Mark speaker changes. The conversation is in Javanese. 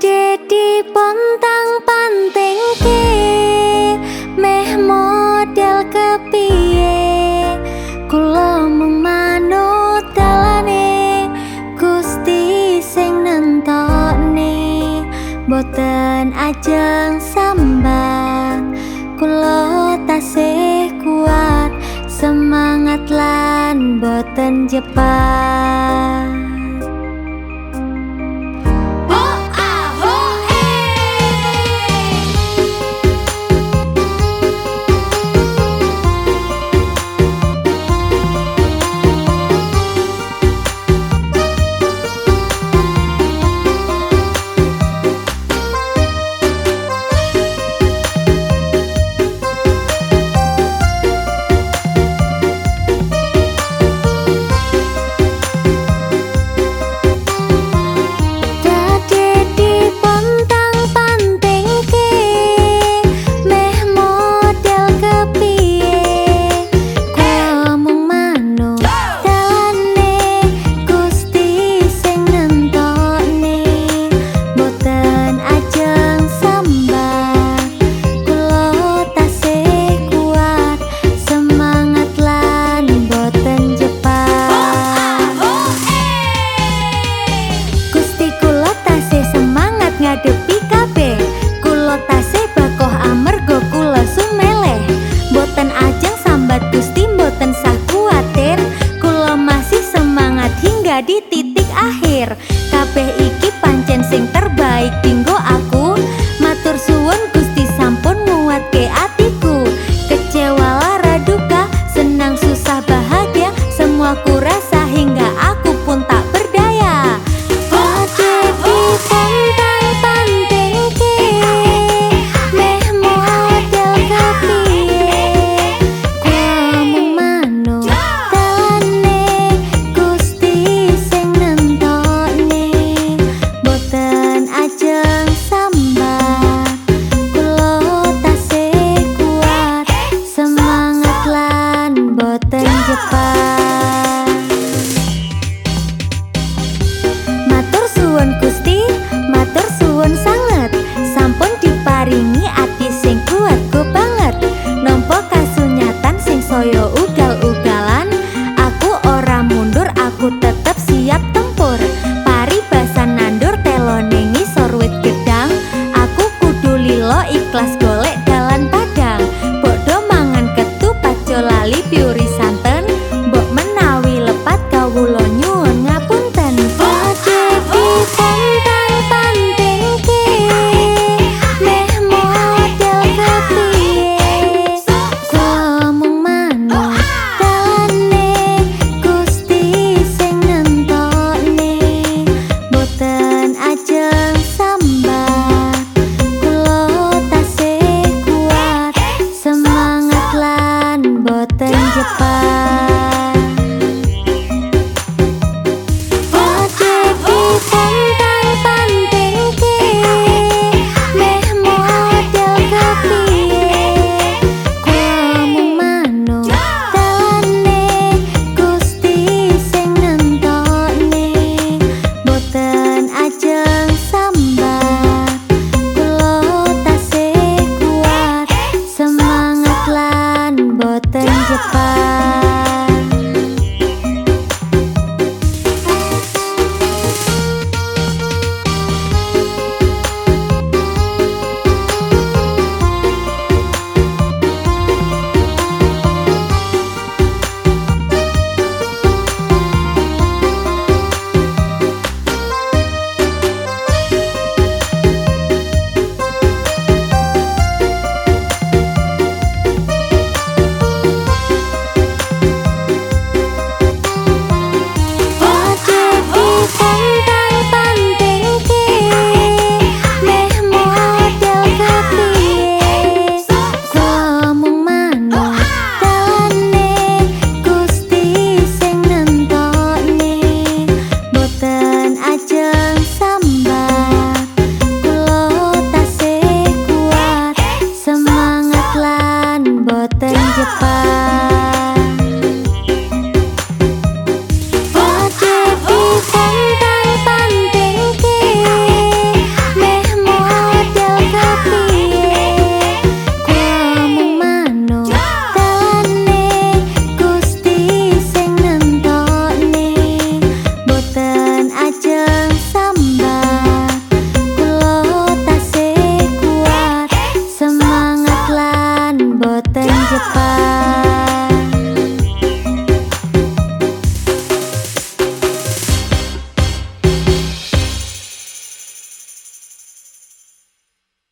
Speaker 1: Dade dipontang panting ke Meh model kepiye? Kula mung manut dalane Gusti sing nentokne. Boten ajeng sambang Kula tasih kuat Semangat lan boten jepat dan